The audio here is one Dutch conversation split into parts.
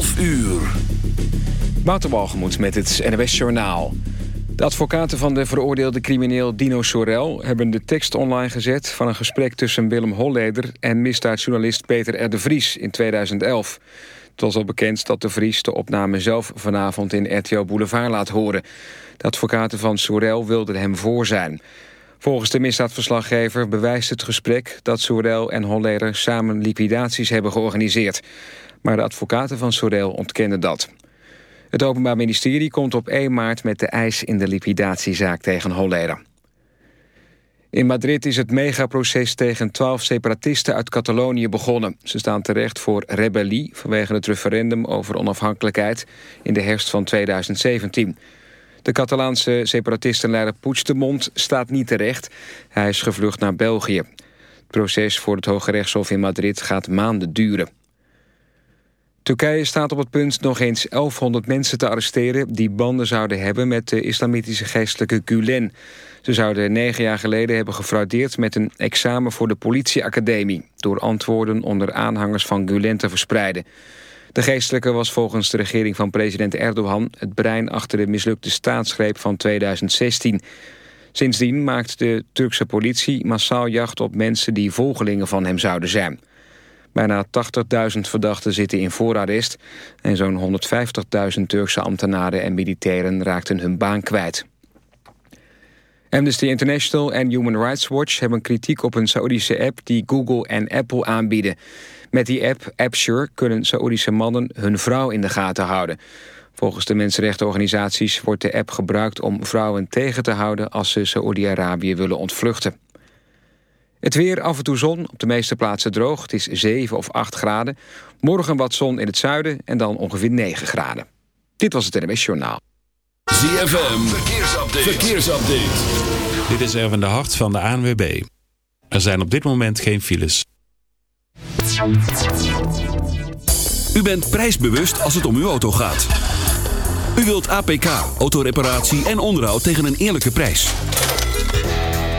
11 uur. Waterbalgemoed met het NWS Journaal. De advocaten van de veroordeelde crimineel Dino Sorel... hebben de tekst online gezet van een gesprek tussen Willem Holleder... en misdaadjournalist Peter R. de Vries in 2011. Het was al bekend dat de Vries de opname zelf vanavond in RTL Boulevard laat horen. De advocaten van Sorel wilden hem voor zijn. Volgens de misdaadverslaggever bewijst het gesprek... dat Sorel en Holleder samen liquidaties hebben georganiseerd. Maar de advocaten van Sorel ontkennen dat. Het Openbaar Ministerie komt op 1 maart met de eis in de liquidatiezaak tegen Holleder. In Madrid is het megaproces tegen twaalf separatisten uit Catalonië begonnen. Ze staan terecht voor rebellie vanwege het referendum over onafhankelijkheid in de herfst van 2017. De Catalaanse separatistenleider Puigdemont staat niet terecht. Hij is gevlucht naar België. Het proces voor het Hoge Rechtshof in Madrid gaat maanden duren. Turkije staat op het punt nog eens 1100 mensen te arresteren... die banden zouden hebben met de islamitische geestelijke Gulen. Ze zouden negen jaar geleden hebben gefraudeerd... met een examen voor de politieacademie... door antwoorden onder aanhangers van Gulen te verspreiden. De geestelijke was volgens de regering van president Erdogan... het brein achter de mislukte staatsgreep van 2016... Sindsdien maakt de Turkse politie massaal jacht op mensen die volgelingen van hem zouden zijn. Bijna 80.000 verdachten zitten in voorarrest... en zo'n 150.000 Turkse ambtenaren en militairen raakten hun baan kwijt. Amnesty International en Human Rights Watch hebben kritiek op een Saoedische app... die Google en Apple aanbieden. Met die app AppSure kunnen Saoedische mannen hun vrouw in de gaten houden. Volgens de mensenrechtenorganisaties wordt de app gebruikt om vrouwen tegen te houden... als ze Saoedi-Arabië willen ontvluchten. Het weer, af en toe zon, op de meeste plaatsen droog. Het is 7 of 8 graden. Morgen wat zon in het zuiden en dan ongeveer 9 graden. Dit was het NMS Journaal. ZFM, verkeersupdate. verkeersupdate. Dit is Erwin de Hart van de ANWB. Er zijn op dit moment geen files. U bent prijsbewust als het om uw auto gaat. U wilt APK, autoreparatie en onderhoud tegen een eerlijke prijs.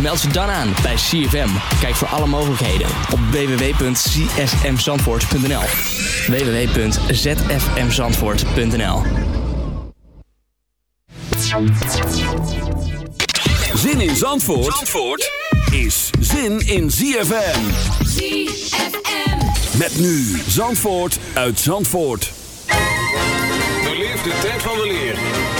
Meld ze dan aan bij CFM. Kijk voor alle mogelijkheden op www.csmzandvoort.nl www.zfmzandvoort.nl Zin in Zandvoort, Zandvoort is zin in ZFM. ZFM. Met nu Zandvoort uit Zandvoort. Beleef de tijd van weleer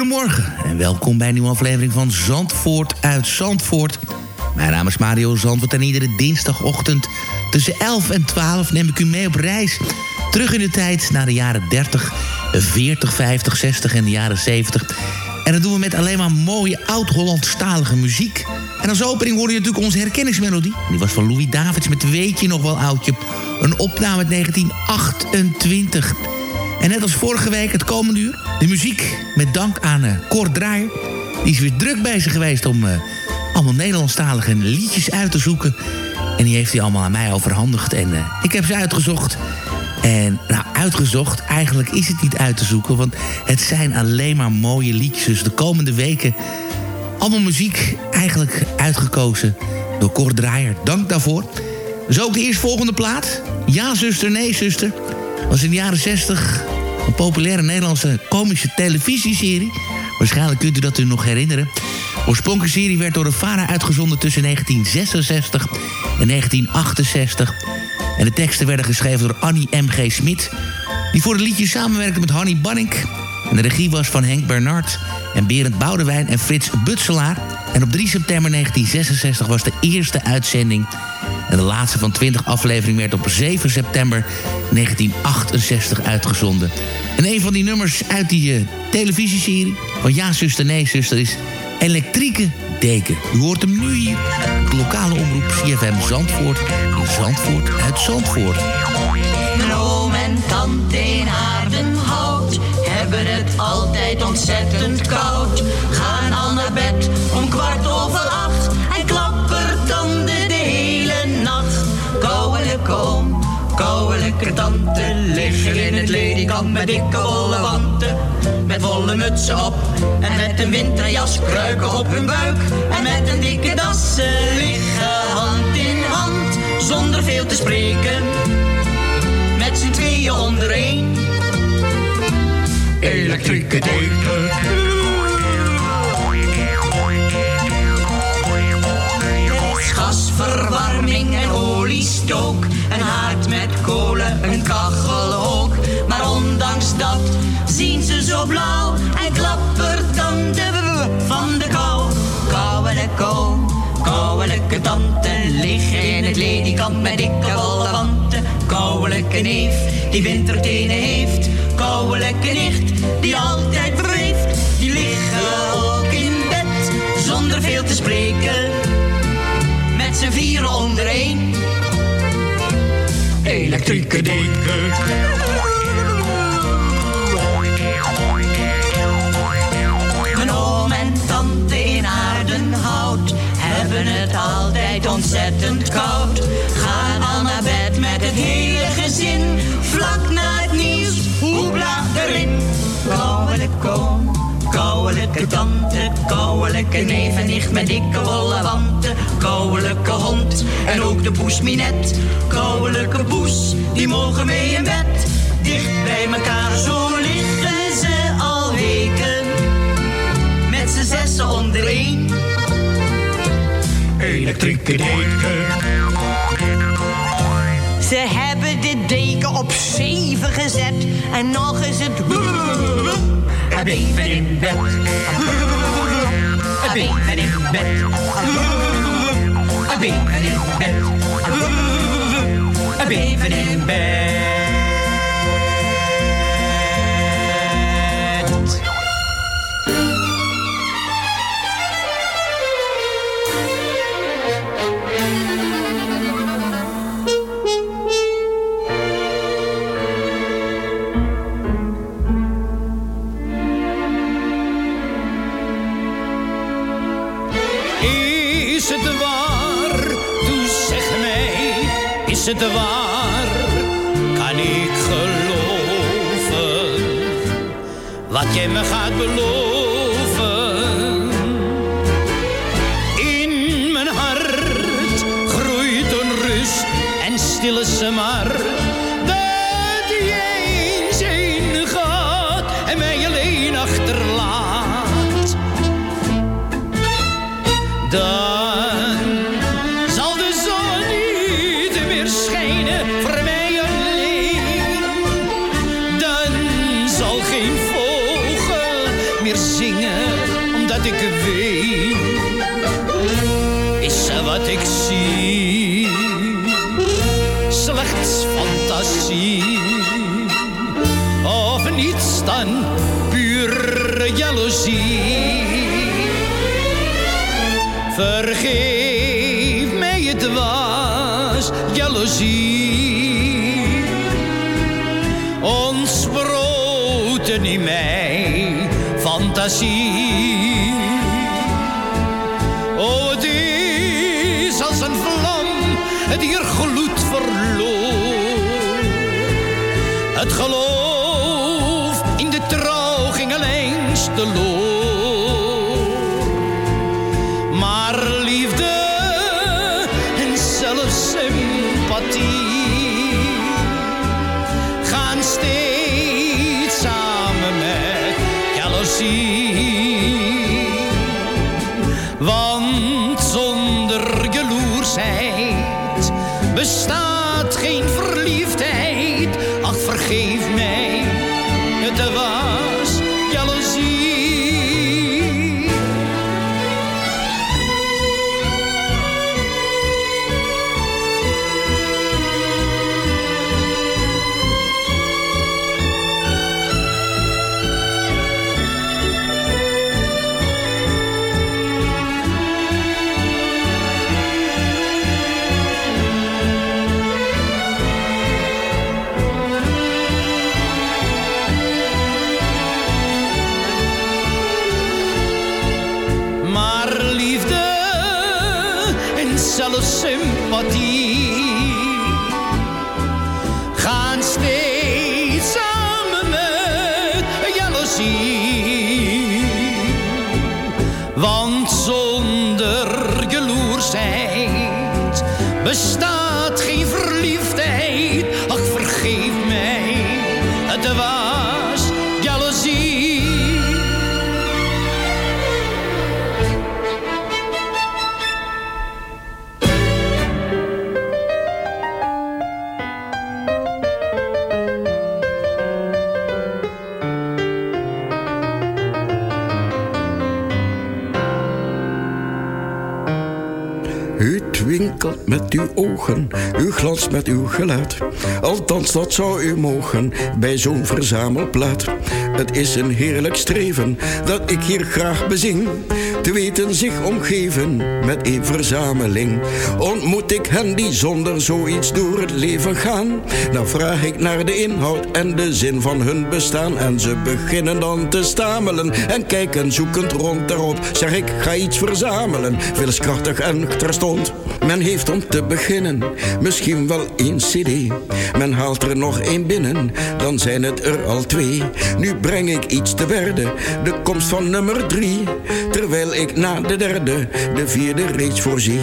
Goedemorgen en welkom bij een nieuwe aflevering van Zandvoort uit Zandvoort. Mijn naam is Mario Zandvoort en iedere dinsdagochtend tussen 11 en 12 neem ik u mee op reis. Terug in de tijd naar de jaren 30, 40, 50, 60 en de jaren 70. En dat doen we met alleen maar mooie oud-Hollandstalige muziek. En als opening hoorde je natuurlijk onze herkenningsmelodie. Die was van Louis Davids met Weet je nog wel oudje. Een opname uit 1928. En net als vorige week het komende uur... de muziek met dank aan uh, Cor Draaier. Die is weer druk bezig geweest om uh, allemaal Nederlandstalige liedjes uit te zoeken. En die heeft hij allemaal aan mij overhandigd. En uh, ik heb ze uitgezocht. En nou, uitgezocht, eigenlijk is het niet uit te zoeken... want het zijn alleen maar mooie liedjes. Dus de komende weken allemaal muziek eigenlijk uitgekozen door Cor Draaier. Dank daarvoor. Dus ook de eerstvolgende plaat. Ja, zuster, nee, zuster was in de jaren 60 een populaire Nederlandse komische televisieserie. Waarschijnlijk kunt u dat u nog herinneren. De oorspronkelijke serie werd door de VARA uitgezonden tussen 1966 en 1968. En de teksten werden geschreven door Annie M.G. Smit... die voor het liedje samenwerkte met Hanny Banning. En de regie was van Henk Bernard en Berend Boudewijn en Frits Butselaar. En op 3 september 1966 was de eerste uitzending... En de laatste van 20 afleveringen werd op 7 september 1968 uitgezonden. En een van die nummers uit die uh, televisieserie van Ja, zuster, nee, zuster is Elektrieke Deken. U hoort hem nu hier. De lokale omroep CFM Zandvoort. Zandvoort uit Zandvoort. Mijn oom en tante in Aardenhout hebben het altijd ontzettend koud. Oom, kouwelijke tante liggen in het ledikant met dikke wollen wanten. Met wollen mutsen op en met een winterjas kruiken op hun buik. En met een dikke das liggen hand in hand zonder veel te spreken met z'n tweeën onder één. Elektrieke deken. Er gasverwarming en oliestook. Een haard met kolen, een kachel ook. Maar ondanks dat zien ze zo blauw en klappert dan de van de kou. Kouwelijke oom, kouwelijke tante liggen in het ledikant met dikke wollen wanten. Kouwelijke neef die wintertenen heeft. Kouwelijke nicht die altijd breeft. Die liggen ook in bed zonder veel te spreken. Met z'n vieren onder. Elektrieke deken. En tante in Aardenhout hebben het altijd ontzettend koud. Gaan al naar bed met het hele gezin. Vlak na het nieuws, hoepla erin. Kouwelijke oom, kouwelijke tante, kouwelijke neef en nicht met dikke wollen wanten. Kouwelijke hond en ook de poes Minet. Kouwelijke poes, die mogen mee in bed. Dicht bij elkaar, zo liggen ze al weken. Met z'n zessen onder één. Elektrieke deken. Ze hebben de deken op zeven gezet. En nog is het... Het even in bed. Het even in bed. Het even in bed. Het even in bed. Is het waar? Kan ik geloven wat jij me gaat beloven? Fantasie. Oh, het is als een vlam die er gloed verloor. Het geloof in de trouw ging te loor. bestaan. U glanst met uw gelaat. Althans, dat zou u mogen bij zo'n verzamelplaat. Het is een heerlijk streven dat ik hier graag bezing. Te weten zich omgeven met een verzameling. Ontmoet ik hen die zonder zoiets door het leven gaan, dan vraag ik naar de inhoud en de zin van hun bestaan. En ze beginnen dan te stamelen en kijken zoekend rond daarop. Zeg ik, ga iets verzamelen, wilskrachtig en terstond. Men heeft om te beginnen misschien wel één cd. Men haalt er nog één binnen, dan zijn het er al twee. Nu breng ik iets te berde, de komst van nummer drie. Terwijl ik na de derde, de vierde reeds voorzie.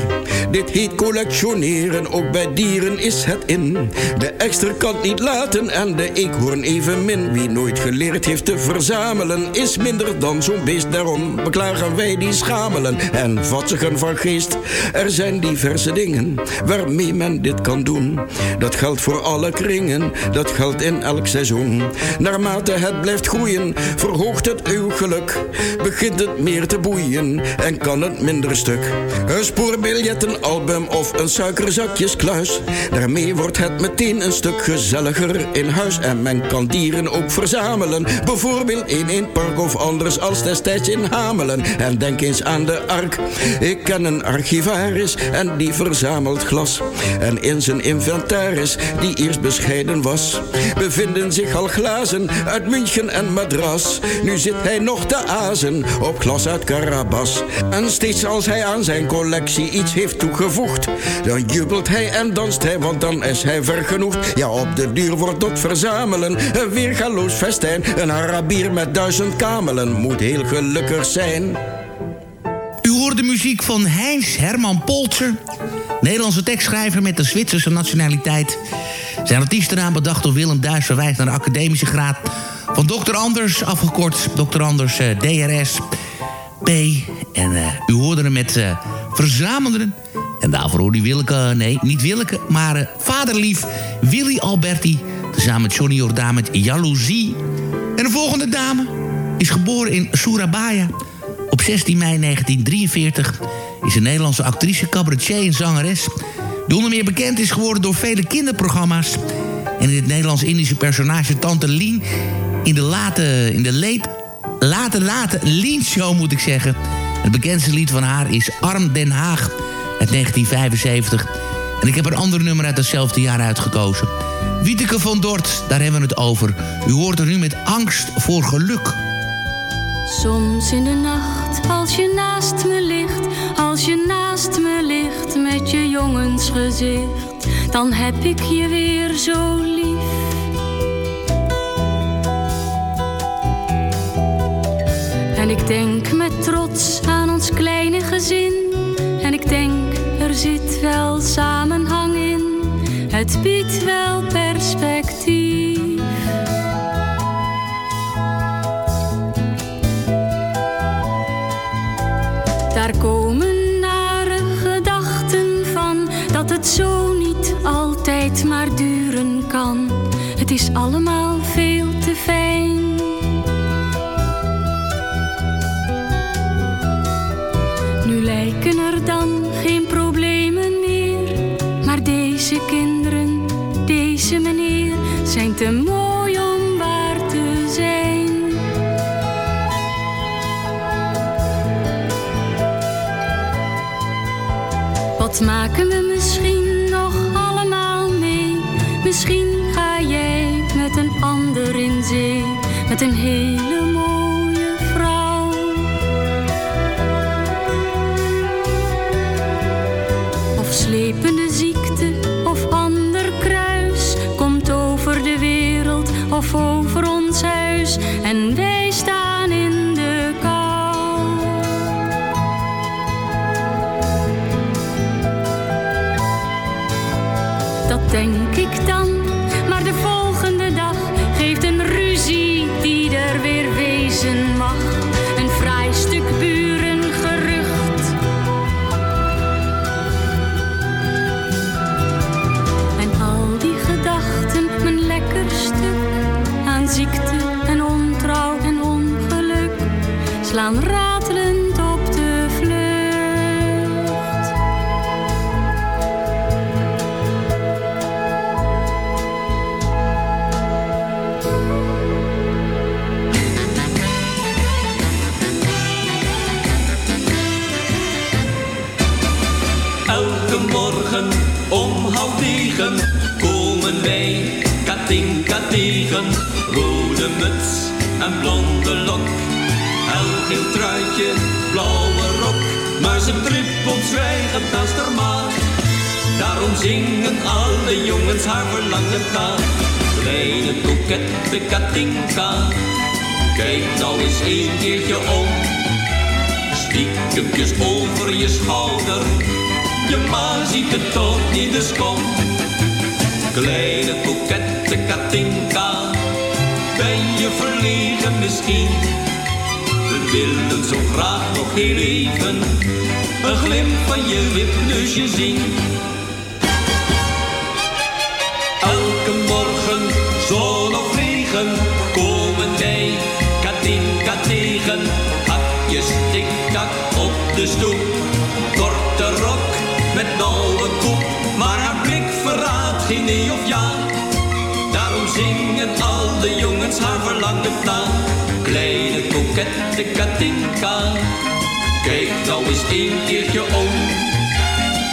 Dit heet collectioneren, ook bij dieren is het in. De extra kan niet laten en de eekhoorn evenmin. Wie nooit geleerd heeft te verzamelen, is minder dan zo'n beest. Daarom beklagen wij die schamelen en vatsigen van geest. Er zijn diverse dingen waarmee men dit kan doen. Dat geldt voor alle kringen, dat geldt in elk seizoen. Naarmate het blijft groeien, verhoogt het uw geluk. Begint het meer te boeien en kan het minder stuk. Een spoorbiljet, een album of een suikerzakjeskluis. Daarmee wordt het meteen een stuk gezelliger in huis. En men kan dieren ook verzamelen. Bijvoorbeeld in een park of anders als destijds in Hamelen. En denk eens aan de ark. Ik ken een archivaris en die verzamelt glas. En in zijn inventaris, die eerst bescheiden was, bevinden zich al glazen uit München en Madras. Nu zit hij nog te azen op glas uit En steeds als hij aan zijn collectie iets heeft toegevoegd, dan jubelt hij en danst hij, want dan is hij vergenoegd. Ja, op de duur wordt dat verzamelen een weergaloos festijn. Een Arabier met duizend kamelen moet heel gelukkig zijn. U hoort de muziek van Heinz Herman Polzer. Nederlandse tekstschrijver met de Zwitserse nationaliteit. Zijn artiestennaam bedacht door Willem Duis verwijst naar de academische graad van Dr. Anders, afgekort Dr. Anders eh, DRS P. En eh, u hoorde hem met eh Verzamelen. En daarvoor hoorde u Willeke, nee, niet Willeke, maar eh, vaderlief Willy Alberti. Tezamen met Johnny Jordaan met Jaloezie. En de volgende dame is geboren in Surabaya op 16 mei 1943 is een Nederlandse actrice, cabaretier en zangeres... die onder meer bekend is geworden door vele kinderprogramma's... en in het Nederlands-Indische personage Tante Lien... in de late, in de late, late, late Show moet ik zeggen. Het bekendste lied van haar is Arm Den Haag uit 1975... En ik heb een ander nummer uit hetzelfde jaar uitgekozen. Wieteke van Dort, daar hebben we het over. U hoort er nu met angst voor geluk. Soms in de nacht, als je naast me ligt, als je naast me ligt met je jongensgezicht, dan heb ik je weer zo lief. En ik denk met trots aan ons kleine gezin, en ik denk er zit wel samenhang in, het biedt wel perspectief. Maken we misschien nog allemaal mee? Misschien ga jij met een ander in zee, met een hele Kokette Katinka. Kijk nou eens een keertje om. Stiekempjes over je schouder. Je ma ziet het toch niet, dus kom. Kleine kokette Katinka, ben je verlegen misschien? We willen zo graag nog heel even een glimp van je wipneusje zien. Regen, komen wij Katinka tegen. Hakjes tik-tak op de stoep, korte rok met nauwe kop. Maar haar blik verraadt geen nee of ja. Daarom zingen alle jongens haar verlangen na. Kleine kokette Katinka, kijk nou eens een keertje om.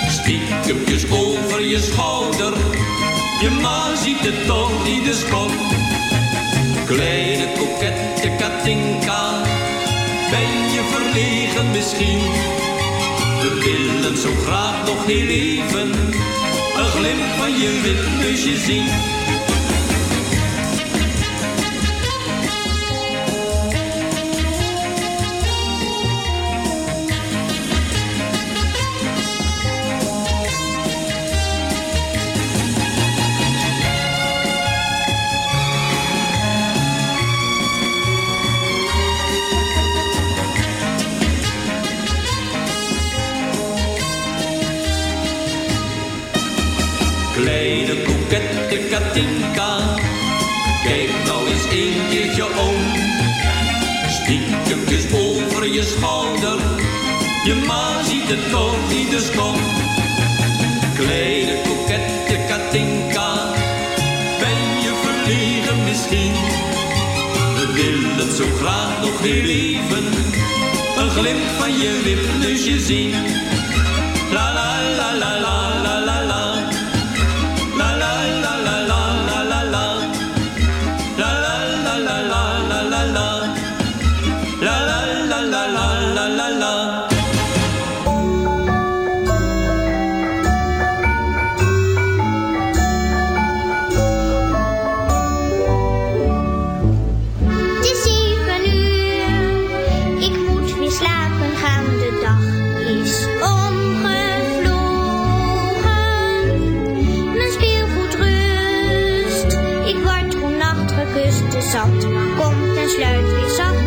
Stiekempjes over je schouder, je ma ziet het toch niet, dus kom. Kleine kokette Katinka, ben je verlegen misschien? We willen zo graag nog heel even een glimp van je wipneusje zien. Je schouder, je ma ziet het toch niet, dus kom. Kleine kokette Katinka, ben je verlegen misschien? We willen zo graag nog heel even een glimp van je wipneusje zien. Gekust, de zand. Komt en sluit weer zacht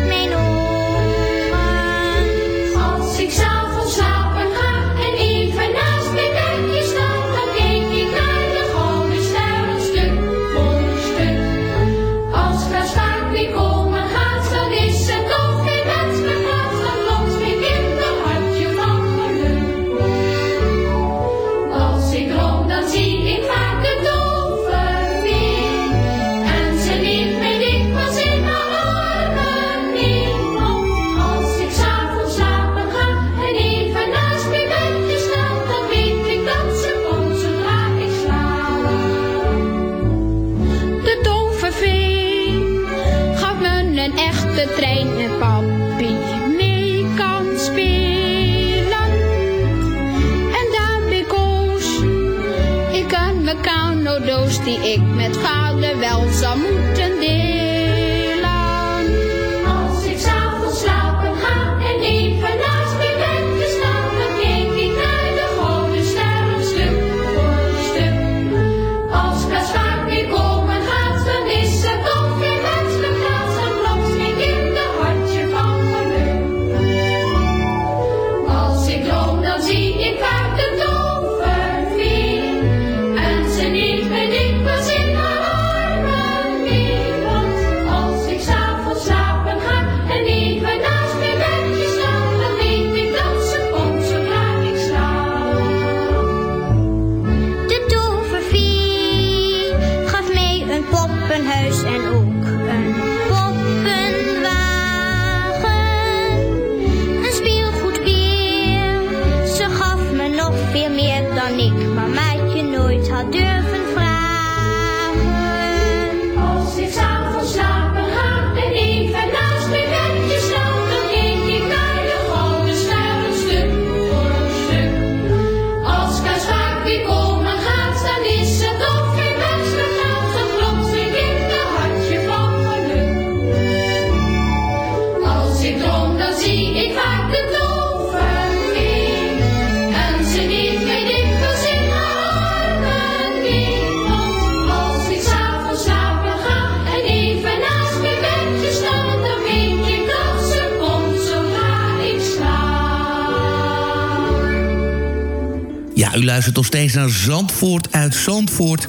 u luistert nog steeds naar Zandvoort uit Zandvoort.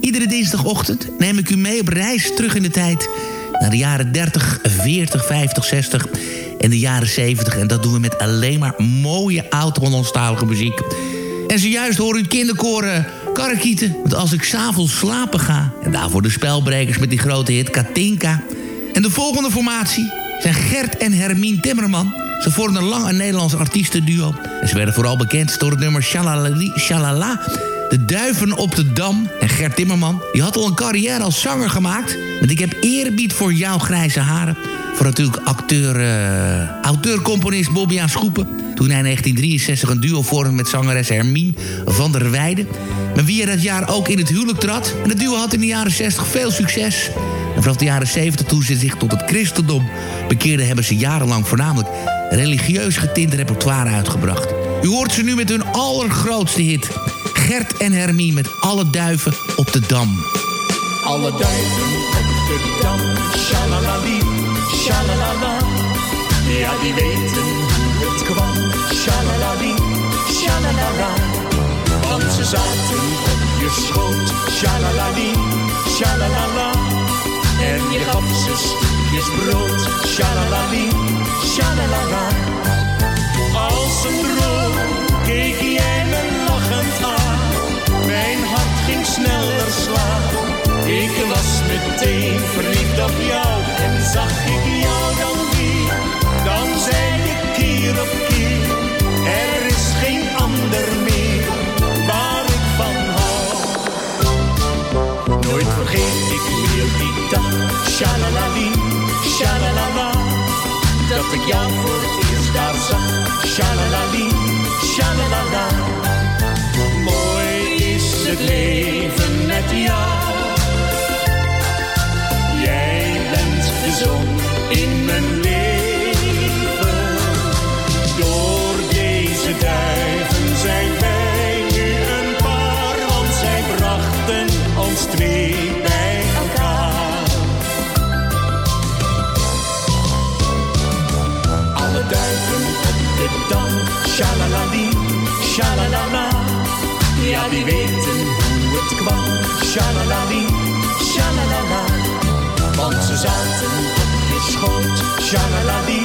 Iedere dinsdagochtend neem ik u mee op reis terug in de tijd... naar de jaren 30, 40, 50, 60 en de jaren 70. En dat doen we met alleen maar mooie oud-Hollandstalige muziek. En zojuist hoor u kinderkoren karrekieten... met Als ik s'avonds slapen ga. En daarvoor de spelbrekers met die grote hit Katinka. En de volgende formatie zijn Gert en Hermien Timmerman... Ze vormden lang een Nederlands artiestenduo. En ze werden vooral bekend door het nummer Shalalali, Shalala. De Duiven op de Dam. En Gert Timmerman, die had al een carrière als zanger gemaakt. Want ik heb eerbied voor jouw grijze haren. Voor natuurlijk acteur, uh, auteur-componist Bobby Schoepen. Toen hij in 1963 een duo vormde met zangeres Hermine van der Weijden. Met wie hij dat jaar ook in het huwelijk trad. En het duo had in de jaren 60 veel succes. En vanaf de jaren 70 toen ze zich tot het christendom bekeerden... hebben ze jarenlang voornamelijk religieus getint repertoire uitgebracht. U hoort ze nu met hun allergrootste hit. Gert en Hermie met alle duiven op de dam. Alle duiven op de dam, shalalali, shalalala. Ja, die weten hoe het kwam, shalalali, shalalala. Want ze zaten op je schoot, shalalali, shalalala. En je gaf ze stukjes brood, shalalali, shalalala. Als een droom keek jij me lachend aan. Mijn hart ging sneller slaan. Ik was meteen verliefd op jou. En zag ik jou dan weer. Dan zei ik keer op keer. Er Vergeet ik meer die dag. Shalalali, shalalala. Dat ik jou voor het eerst daar zag. Shalalali, shalalala. Mooi is het leven met jou. Jij bent de zon in mijn dam, shalalali, shalalala. Ja, die weten hoe het kwam, shalalali, shalalala. Want ze zaten op je schoot, shalalali,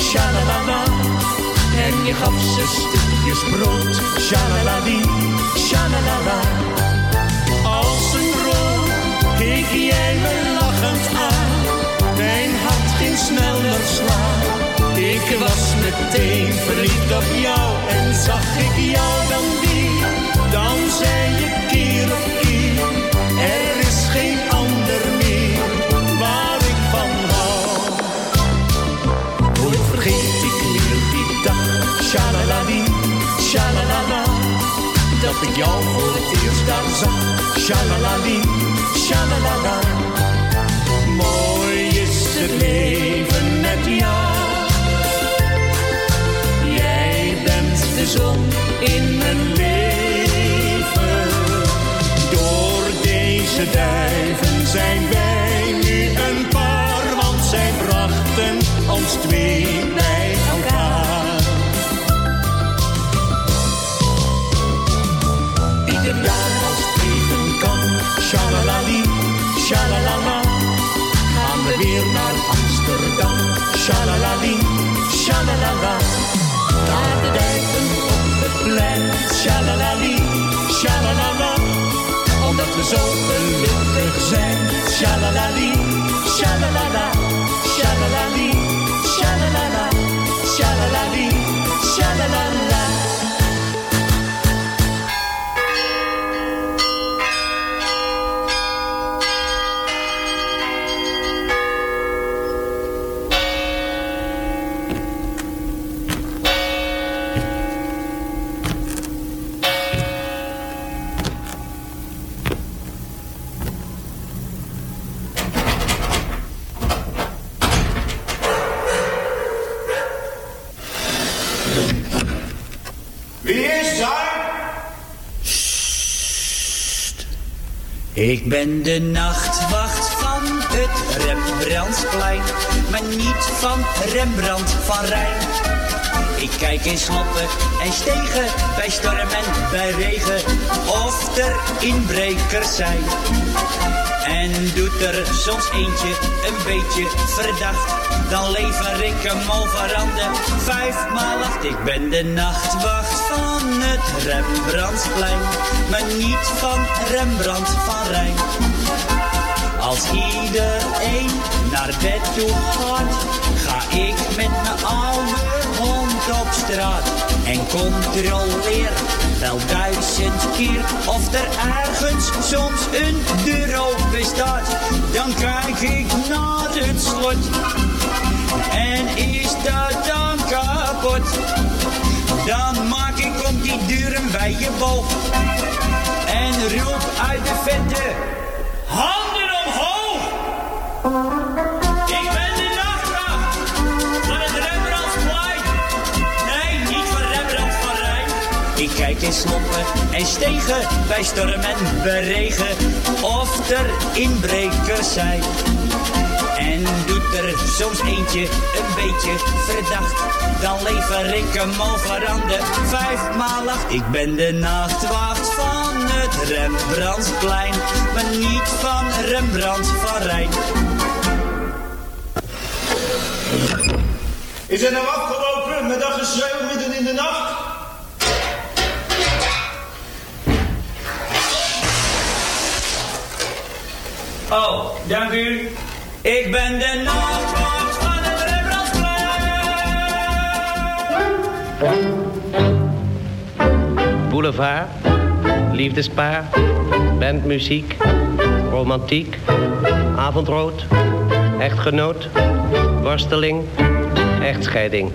shalalala. En je gaf ze stukjes brood, shalalali, shalalala. Als een droom keek jij me lachend aan. Mijn hart ging sneller slaan. Ik was meteen verliefd op jou en zag ik jou dan weer. Dan zei je keer op keer, er is geen ander meer waar ik van hou. Nooit vergeet ik meer die dag, shalalali, shalalala. Dat ik jou voor het eerst daar zag, shalalali, shalalala. Mooi is het leven met jou. Zon in mijn leven. Door deze duiven zijn wij nu een paar, want zij brachten ons twee bij elkaar. Ieder jaar als het kan, shalalali, shalalala. Gaan we weer naar Amsterdam, shalalala. Plein, shalalali, shalalala. Omdat we zo gelukkig zijn, shalalali, shalalala, shalalali, Ik ben de nachtwacht van het Rembrandtsplein, maar niet van Rembrandt van Rijn. Ik kijk in sloppen en stegen, bij storm en bij regen, of er inbrekers zijn. En doet er soms eentje een beetje verdacht, dan lever ik hem overhanden. Vijfmaal acht, ik ben de nachtwacht van het Rembrandtsplein, maar niet van Rembrandt van Rijn. Als iedereen naar bed toe gaat, ga ik met mijn oude hond op straat. En controleer wel duizend keer of er ergens soms een deur open staat. Dan kijk ik naar het slot. En is dat dan kapot? Dan maak ik om die deuren bij je boog. En roep uit de vette. Handen omhoog! Kijk in sloppen en stegen, bij storm en bij regen, of er inbrekers zijn. En doet er soms eentje een beetje verdacht, dan lever ik hem over aan de vijfmaal acht. Ik ben de nachtwacht van het Rembrandtsplein, maar niet van Rembrandt van Rijn. Is het nou afgelopen met dat Oh, dank u. Ik ben de nachtwacht van het Rembrandtsplein. Boulevard, liefdespaar, bandmuziek, romantiek, avondrood, echtgenoot, worsteling, echtscheiding.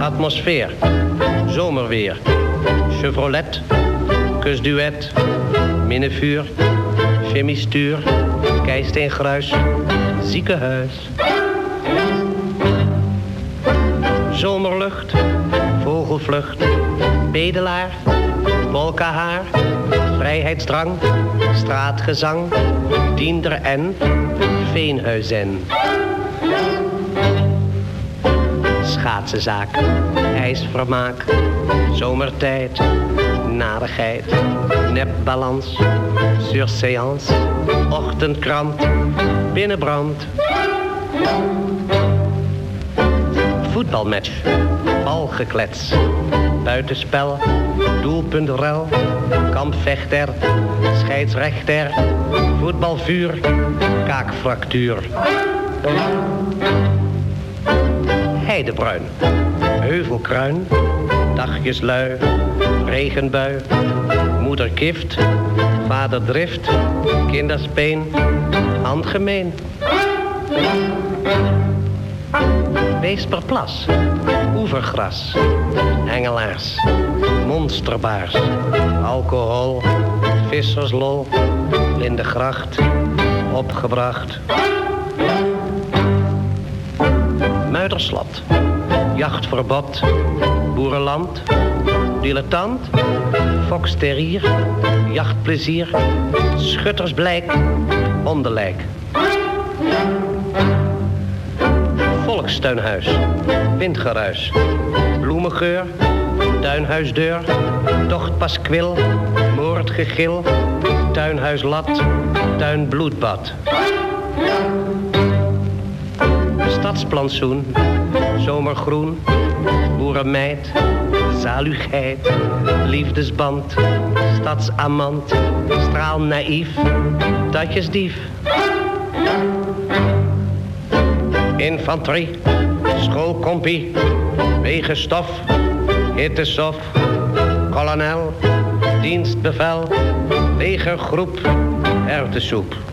Atmosfeer, zomerweer, Chevrolet, kusduet, minnevuur, chemistuur, keisteengruis, ziekenhuis. Zomerlucht, vogelvlucht, bedelaar, wolkenhaar, vrijheidsdrang, straatgezang, diender en veenhuizen. Schaatsenzaak, ijsvermaak, zomertijd, narigheid, nepbalans, surseance, ochtendkrant, binnenbrand. Voetbalmatch, balgeklets, buitenspel, doelpuntrel, kampvechter, scheidsrechter, voetbalvuur, kaakfractuur. Heidebruin, heuvelkruin, dagjeslui, regenbui, moederkift, vaderdrift, kinderspeen, handgemeen. Weesperplas, oevergras, hengelaars, monsterbaars, alcohol, visserslol, lindegracht, opgebracht. Muiderslot, jachtverbod, boerenland, dilettant, foksterrier, jachtplezier, schuttersblijk, onderlijk. Volkstuinhuis, windgeruis, bloemengeur, tuinhuisdeur, tochtpaskwil, moordgegil, tuinhuislat, tuinbloedbad. Stadsplantsoen, zomergroen, boerenmeid, zaligheid, liefdesband, stadsamant, straalnaïef, datjesdief. Infanterie, schoolkompie, wegenstof, hittesof, kolonel, dienstbevel, legergroep, erwtensoep.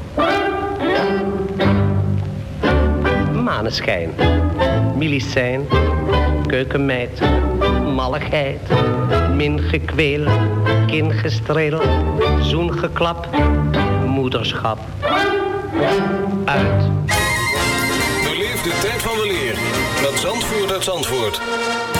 Maneschijn, milicijn, keukenmeid, malligheid, mingekweel, kingestreel, zoengeklap, moederschap. Uit. Beleef de tijd van de leer met Zandvoort uit Zandvoort.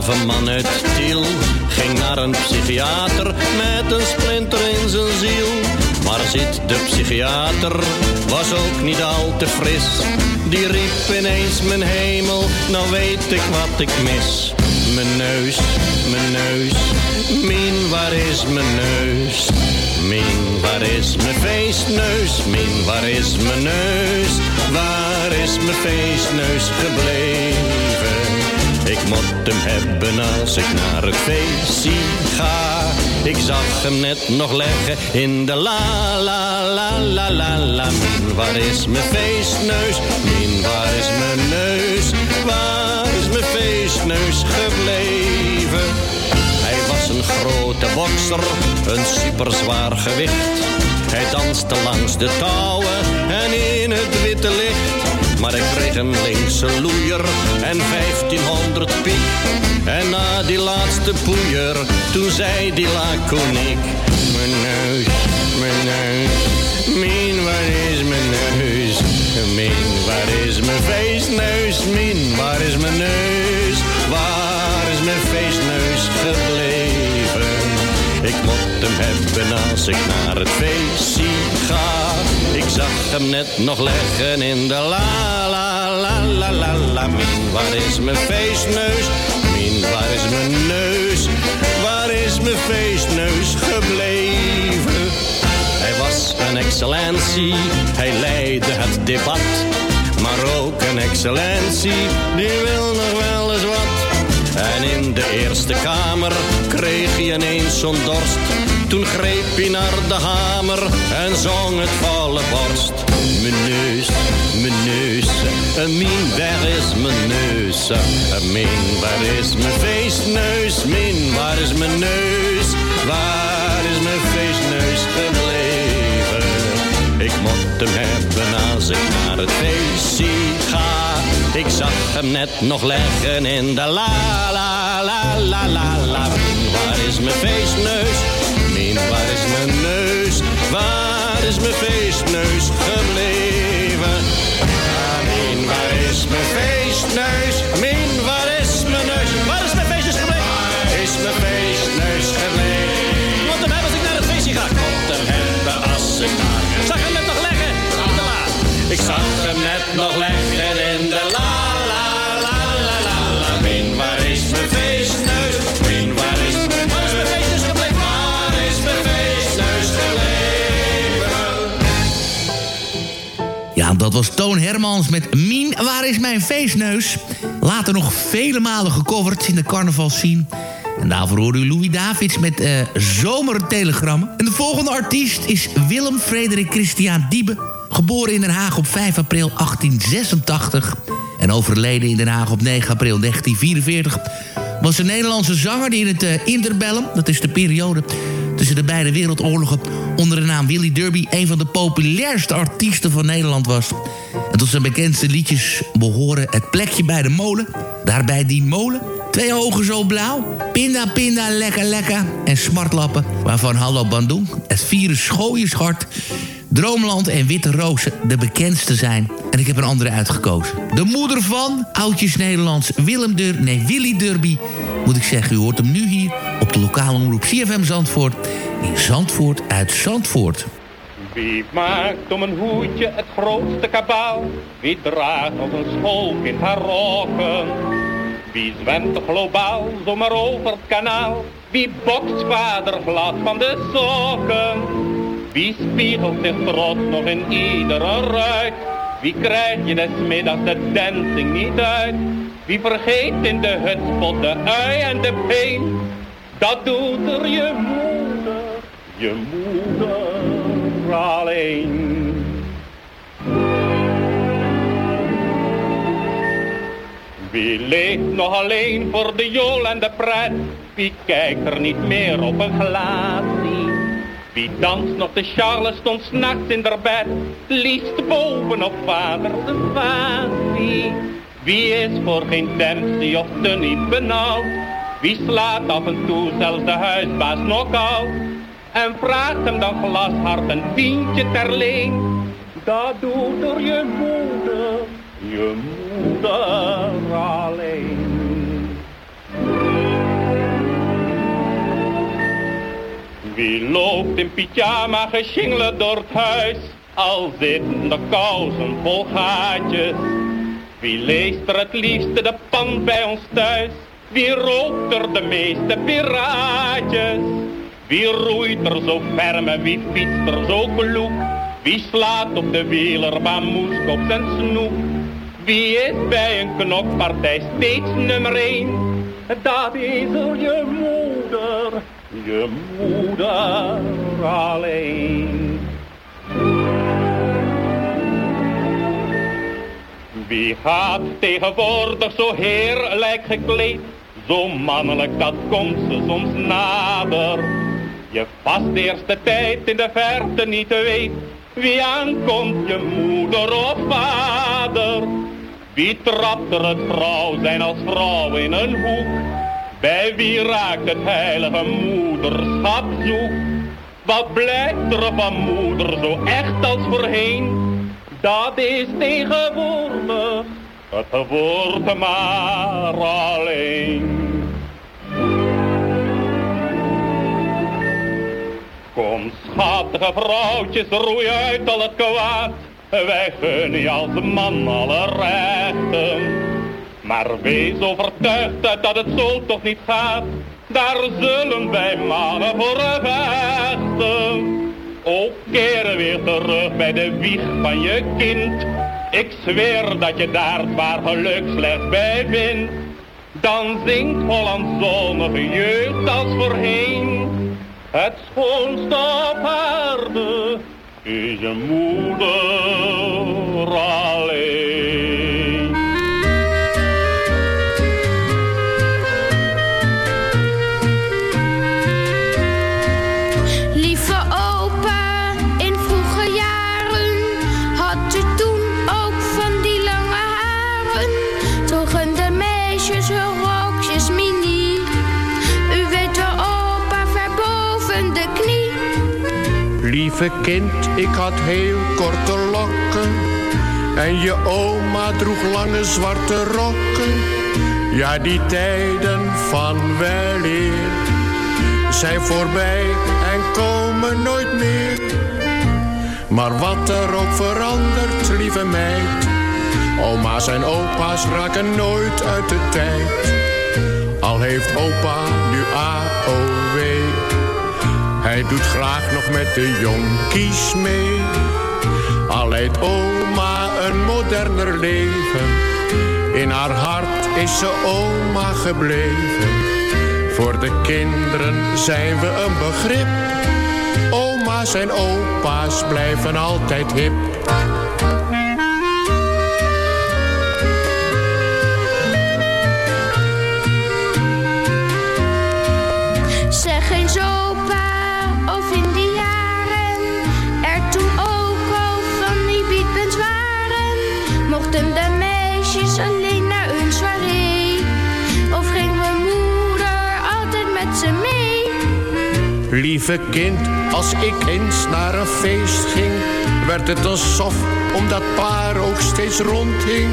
brave man uit Tiel, ging naar een psychiater met een splinter in zijn ziel. Waar zit de psychiater? Was ook niet al te fris. Die riep ineens mijn hemel, nou weet ik wat ik mis. Mijn neus, mijn neus, min waar is mijn neus? Min waar is mijn feestneus? Min waar is mijn neus? Waar is mijn feestneus gebleven? Ik moet hem hebben als ik naar het feestje ga. Ik zag hem net nog leggen in de la la la la la la. Min, waar is mijn feestneus? Min, waar is mijn neus? Waar is mijn feestneus gebleven? Hij was een grote bokser, een superzwaar gewicht. Hij danste langs de touwen en in het. Maar ik kreeg een linkse loeier en 1500 piek. En na die laatste poeier, toen zei die laconiek. Mijn neus, mijn neus, min waar is mijn neus? Min waar is mijn feestneus? Min waar is mijn neus? Waar is mijn feestneus gebleven? Ik hem hebben als ik naar het feestje ga. Ik zag hem net nog leggen in de la la la la la la. Min, waar is mijn feestneus? Min, waar is mijn neus? Waar is mijn feestneus gebleven? Hij was een excellentie, hij leidde het debat. Maar ook een excellentie, die wil nog wel eens wat. En in de Eerste Kamer kreeg hij ineens zo'n dorst. Toen greep hij naar de hamer en zong het volle borst. Mijn neus, mijn neus, min, waar is mijn neus? Min, waar is mijn feestneus? Min, waar is mijn neus? Waar is mijn feestneus gebleven? Ik moet hem hebben als ik naar het feestje ga. Ik zag hem net nog leggen in de la la la la la la. Waar is mijn feestneus? Min, waar is mijn neus? Waar is mijn feestneus gebleven? Min, waar is mijn feestneus? Min, waar is mijn neus? Waar is mijn feestneus gebleven? Waar is mijn feestneus gebleven? Moet hem als ik naar het feestje ga. Ik moet hem hebben als ik naar... Ik zag hem net nog leggen. Ik zag hem net nog leggen in de dat was Toon Hermans met Mien, waar is mijn feestneus? Later nog vele malen gecoverd in de carnaval scene. En daarvoor hoorde u Louis Davids met eh Zomertelegrammen. En de volgende artiest is Willem Frederik Christian Diebe. Geboren in Den Haag op 5 april 1886 en overleden in Den Haag op 9 april 1944... was een Nederlandse zanger die in het eh, interbellum... dat is de periode tussen de beide wereldoorlogen... onder de naam Willy Derby een van de populairste artiesten van Nederland was. En tot zijn bekendste liedjes behoren Het plekje bij de molen... daarbij die molen... Twee ogen zo blauw, pinda pinda lekker lekker en smartlappen... waarvan Hallo Bandung, het virus Schooienschart... Droomland en Witte Rozen de bekendste zijn. En ik heb een andere uitgekozen. De moeder van oudjes Nederlands Willem Dur, nee Willy Derby. Moet ik zeggen, u hoort hem nu hier op de lokale omroep CFM Zandvoort. In Zandvoort uit Zandvoort. Wie maakt om een hoedje het grootste kabaal? Wie draagt als een schoolkind haar rokken? Wie zwemt globaal zomaar over het kanaal? Wie bokst vader glad van de sokken? Wie spiegelt zich trots nog in iedere ruit? Wie krijg je des middags de dancing niet uit? Wie vergeet in de hutspot de ui en de peen? Dat doet er je moeder, je moeder alleen. Wie leeft nog alleen voor de jol en de pret? Wie kijkt er niet meer op een glaasje? Wie danst nog de Charleston s'nachts in der bed? Liefst bovenop vader de. Wie is voor geen Dempsey of niet benauwd? Wie slaat af en toe zelfs de huisbaas nog out? En vraagt hem dan glashard een tientje ter leen? Dat doet er je moeder, je moeder alleen. Wie loopt in pyjama geschingeld door het huis, al zitten de kousen vol gaatjes. Wie leest er het liefste de pan bij ons thuis? Wie rookt er de meeste piraatjes? Wie roeit er zo ferm wie fietst er zo kloek? Wie slaat op de wielerbaan moeskops en snoep? Wie is bij een knokpartij steeds nummer één? Dat is er je moeder, je moeder alleen. Wie gaat tegenwoordig zo heerlijk gekleed? Zo mannelijk, dat komt ze soms nader. Je vast de eerste tijd in de verte niet weet wie aankomt, je moeder of vader. Wie trapt er het vrouw zijn als vrouw in een hoek? Bij wie raakt het heilige moederschap zoek? Wat blijft er van moeder zo echt als voorheen? Dat is tegenwoordig, het wordt maar alleen. Kom schattige vrouwtjes, roei uit al het kwaad. Wij gunnen je als man alle rechten. Maar wees overtuigd dat het zo toch niet gaat. Daar zullen wij mannen voor vechten. Ook keren weer terug bij de wieg van je kind. Ik zweer dat je daar waar geluk slechts bij vindt. Dan zingt Holland zonnige jeugd als voorheen. Het schoonste op aarde is je moeder alleen. Droegen de meisjes hun rokjes mini. U weet wel, opa, ver boven de knie. Lieve kind, ik had heel korte lokken. En je oma droeg lange zwarte rokken. Ja, die tijden van weleer zijn voorbij en komen nooit meer. Maar wat er ook verandert, lieve meid. Oma's en opa's raken nooit uit de tijd. Al heeft opa nu AOW. Hij doet graag nog met de jonkies mee. Al leidt oma een moderner leven. In haar hart is ze oma gebleven. Voor de kinderen zijn we een begrip. Oma's en opa's blijven altijd hip. Lieve kind, als ik eens naar een feest ging, werd het een sof omdat paar ook steeds rondhing.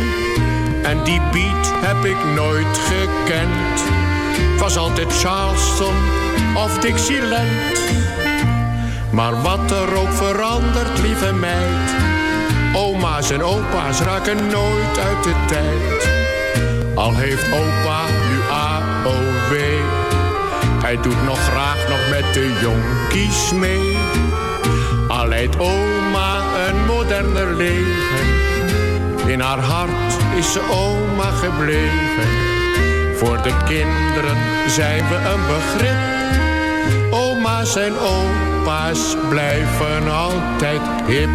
En die beat heb ik nooit gekend. Was altijd Charleston of Dixieland. Maar wat er ook verandert, lieve meid. Oma's en opa's raken nooit uit de tijd. Al heeft opa nu AOW. Hij doet nog graag nog met de jonkies mee. Al leidt oma een moderner leven. In haar hart is ze oma gebleven. Voor de kinderen zijn we een begrip. Oma's en opa's blijven altijd hip.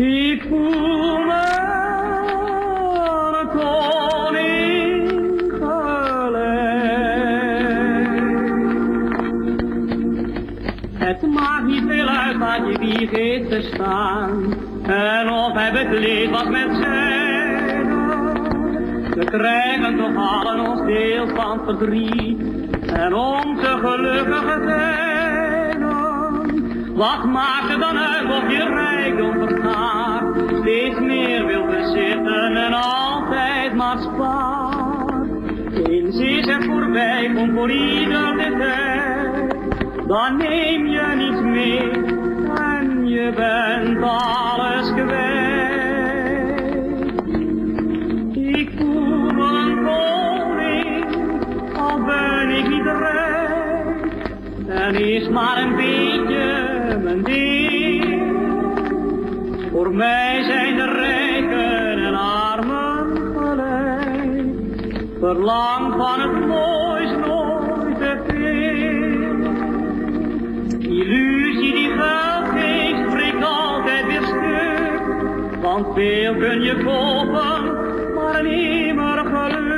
Ik voel me een koning gelijk. Het maakt niet veel uit wat je wieg heeft te staan. En of hij bekleed was met zijde. We krijgen toch allen ons deel van verdriet. En onze gelukkige tijden. Wat maakt het dan uit of je rijkdom vergaat? Steeds meer wil bezitten en altijd maar spaart. Eens is het voorbij, komt voor ieder de tijd. Dan neem je niets mee en je bent alles kwijt. Ik voel een koning, al ben ik niet rijk. En is maar een beetje Voor mij zijn de rijken en armen gelijk. Verlang van het moois nooit te veel. Illusie die geld geeft, breekt altijd weer stuk. Want veel kun je kopen, maar nimmer geluk.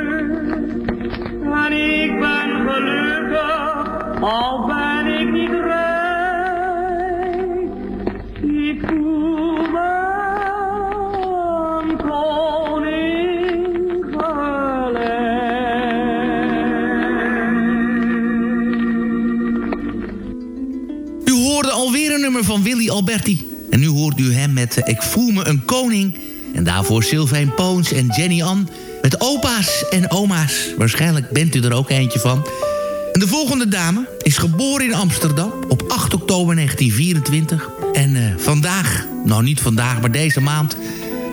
En ik ben gelukkig, Alberti. En nu hoort u hem met eh, Ik voel me een koning. En daarvoor Sylvain Poons en Jenny Ann. Met opa's en oma's. Waarschijnlijk bent u er ook eentje van. En de volgende dame is geboren in Amsterdam op 8 oktober 1924. En eh, vandaag, nou niet vandaag, maar deze maand...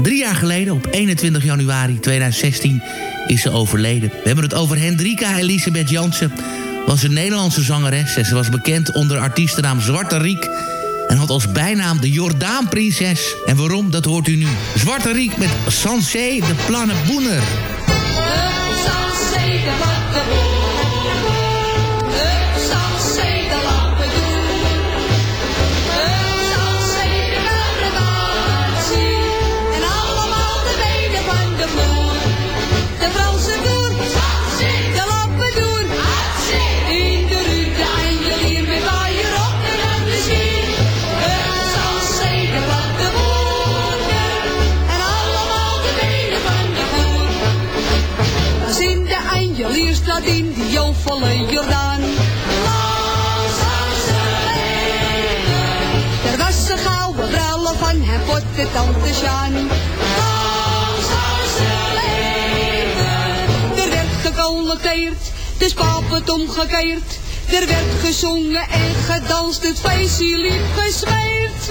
drie jaar geleden, op 21 januari 2016, is ze overleden. We hebben het over Hendrika Elisabeth Jansen was een Nederlandse zangeres. En ze was bekend onder de artiestennaam Zwarte Riek. En had als bijnaam de Jordaanprinses. En waarom, dat hoort u nu. Zwarte Riek met Sansé de Planne Boener. En jovolle Jordaan. Er was een gouden bril van hem voor de tante Sjaan. Er werd gecollecteerd, dus het omgekeerd. Er werd gezongen en gedanst, het feestje liep gesmeerd.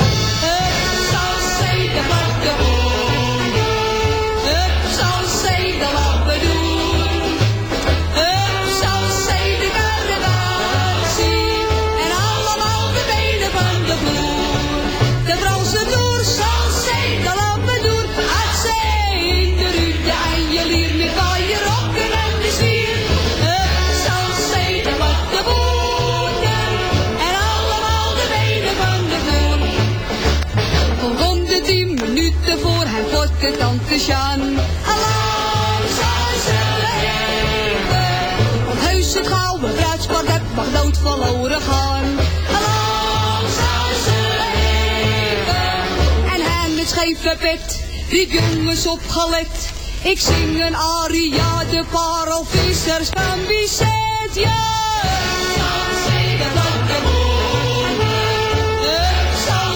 Het zal zeker wat de minuten voor hem wordt de tante Sjaan. Alarm zal ze leven. Want heus het gouden bruidspaket mag dood verloren gaan. Alarm zal ze leven. En hem met scheve pet, riep jongens opgelet. Ik zing een aria, de parelvissers van Bizet. Ja, het zal de Het zal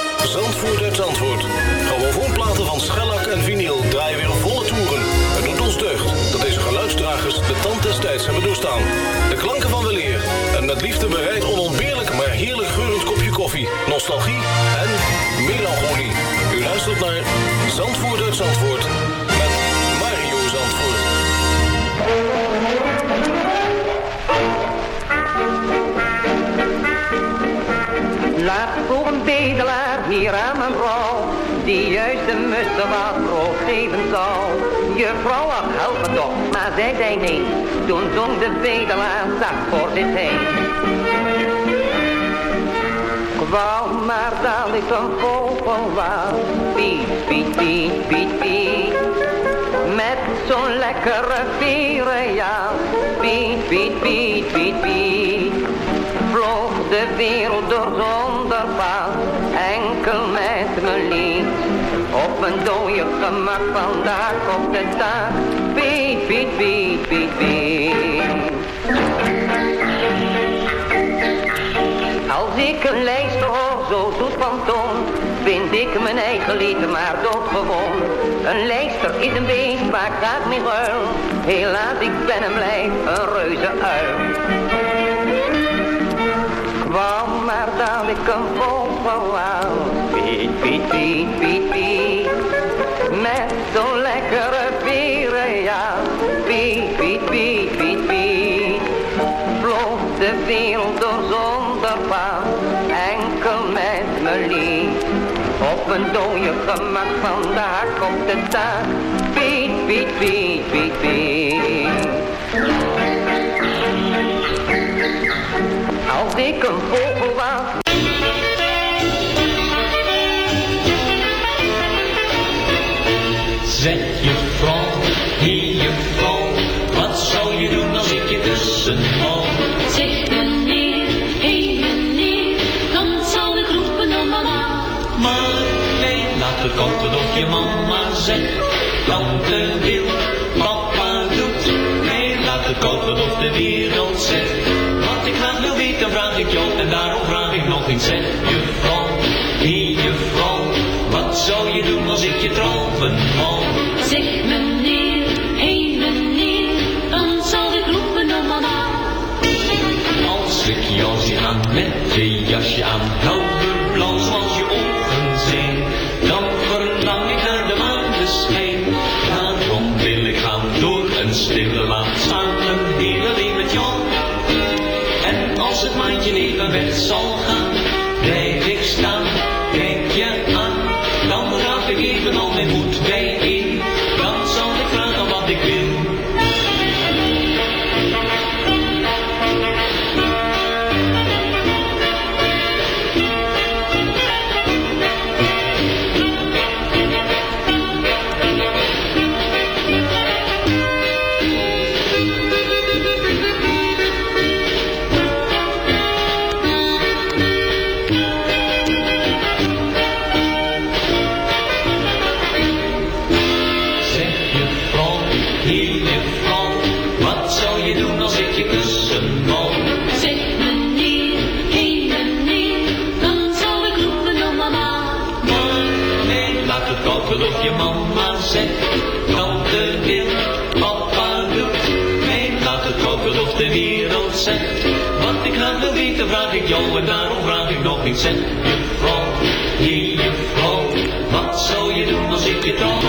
tijds hebben doorstaan. De klanken van weleer en met liefde bereid onontbeerlijk maar heerlijk geurend kopje koffie, nostalgie en melancholie. U luistert naar Zandvoort uit Zandvoort met Mario Zandvoort. Laat voor een bedelaar hier aan mijn vrouw, die juist de brood geven zal. Je vrouw had helpen toch, maar zij zei nee, toen zong de bedelaar zacht voor dit heen. Kwam maar dat ik een vogel was, piet, piet, piet, piet, piet. Met zo'n lekkere veren, ja, piet, piet, piet, piet, piet vloog de wereld door zonder paal, enkel met mijn lied. Op mijn dode gemak vandaag op de taak, piet, piet, piet, piet, piet. Als ik een lijster hoor, zo zoet van toon, vind ik mijn eigen lied maar doodgewoon. Een lijster is een beest ik graag mee ruil, helaas ik ben en blijf een reuze uil maar dat ik een vogel was. Piet, piet, piet, piet. Met zo'n lekkere veren, ja. Piet, piet, piet, piet. Vloog de wereld door zonder paal. Enkel met mijn lied. Op mijn dode gemak van de hak op de taak. Piet, piet, piet, piet, piet. ik een vogel was. Zeg je vrouw, hier je vrouw, wat zou je doen als ik je tussen hou? Zeg meneer, hé meneer, dan zal ik roepen om mama. Maar nee, laat het kanten op je mama zegt, tante wil, papa doet. Nee, laat het kanten op de wereld. En daarom vraag ik nog eens, zeg juffrouw, hier juffrouw. Wat zou je doen als ik je trouwen wou? Zeg meneer, je vrouw, wat zou je doen als ik je kussen wou? Zeg meneer, hé meneer, dan zal ik roepen om mama. Maar nee, laat het koken of je mama zegt, tante wil, papa doet. Nee, laat het koken of de wereld zegt, wat ik graag wil weten vraag ik jou en daarom vraag ik nog iets. Zeg hier je vrouw, wat zou je doen als ik je trouw?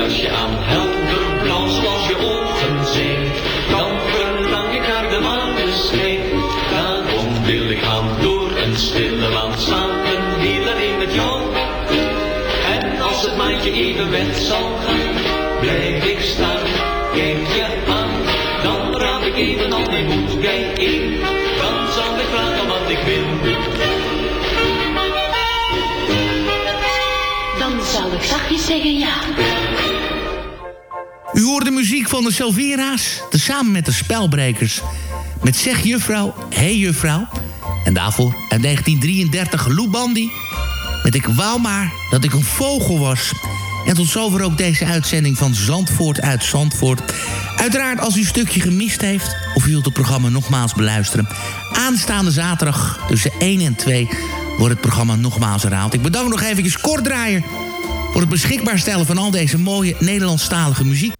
Jasje aan, helderblauw zoals je ogen zijn, dan verlang ik naar de maneschijn. Daarom wil ik gaan door een stille land samen, heel alleen met jou. En als het maandje even weg zal gaan, blijf ik staan, kijk je aan. Dan raap ik even al mijn moed bijeen, dan zal ik vragen wat ik wil. Dan zal ik zachtjes zeggen ja. Van de Silvera's, tezamen met de Spelbrekers. Met Zeg Juffrouw, Hey Juffrouw. En daarvoor uit 1933 Lou. Met Ik wou maar dat ik een vogel was. En tot zover ook deze uitzending van Zandvoort uit Zandvoort. Uiteraard als u een stukje gemist heeft... of u wilt het programma nogmaals beluisteren... aanstaande zaterdag tussen 1 en 2 wordt het programma nogmaals herhaald. Ik bedank nog even kort draaien voor het beschikbaar stellen van al deze mooie Nederlandstalige muziek.